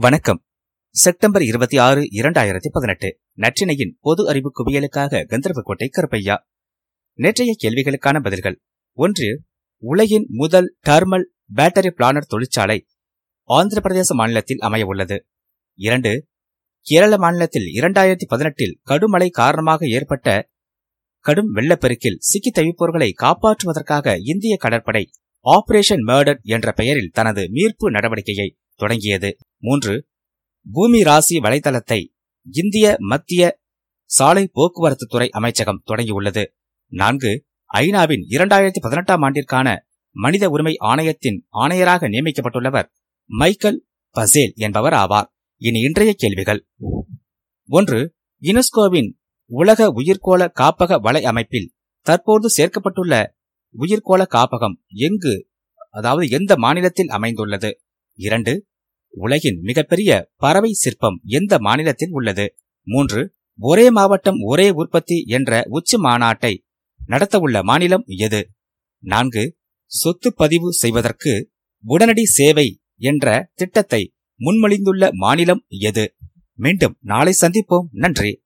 வணக்கம். செப்டம்பர் இருபத்தி ஆறு இரண்டாயிரத்தி பதினெட்டு. நற்றினையின் பொது அறிவு குவியலுக்காக கந்தர்வக்கோட்டை கருப்பையா. நேற்றைய கேள்விகளுக்கான பதில்கள். ஒன்று உலகின் முதல் டர்மல் பேட்டரி பிளானர் தொழிற்சாலை ஆந்திர பிரதேச மாநிலத்தில் அமைய உள்ளது. இரண்டு கேரள மாநிலத்தில் இரண்டாயிரத்தி பதினெட்டில் கடுமழை காரணமாக ஏற்பட்ட கடும் வெள்ளப்பெருக்கில் சிக்கி தவிப்போர்களை காப்பாற்றுவதற்காக இந்திய கடற்படை ஆபரேஷன் மர்டர் என்ற பெயரில் தனது மீட்பு நடவடிக்கையை தொடங்கியது. மூன்று பூமி ராசி வலைதளத்தை இந்திய மத்திய சாலை போக்குவரத்து துறை அமைச்சகம் தொடங்கியுள்ளது. நான்கு ஐநாவின் இரண்டாயிரத்தி பதினெட்டாம் ஆண்டிற்கான மனித உரிமை ஆணையத்தின் ஆணையராக நியமிக்கப்பட்டுள்ளவர் மைக்கேல் பசேல் என்பவர் ஆவார். இனி இன்றைய கேள்விகள். ஒன்று யுனெஸ்கோவின் உலக உயிர்கோள காப்பக வலை அமைப்பில் தற்போது சேர்க்கப்பட்டுள்ள உயிர்கோள காப்பகம் எங்கு அதாவது எந்த மாநிலத்தில் அமைந்துள்ளது? இரண்டு உலகின் மிகப்பெரிய பறவை சிற்பம் எந்த மாநிலத்தில் உள்ளது? மூன்று ஒரே மாவட்டம் ஒரே உற்பத்தி என்ற உச்சி மாநாட்டை நடத்தவுள்ள மாநிலம் எது? நான்கு சொத்து பதிவு செய்வதற்கு உடனடி சேவை என்ற திட்டத்தை முன்மொழிந்துள்ள மாநிலம் எது? மீண்டும் நாளை சந்திப்போம். நன்றி.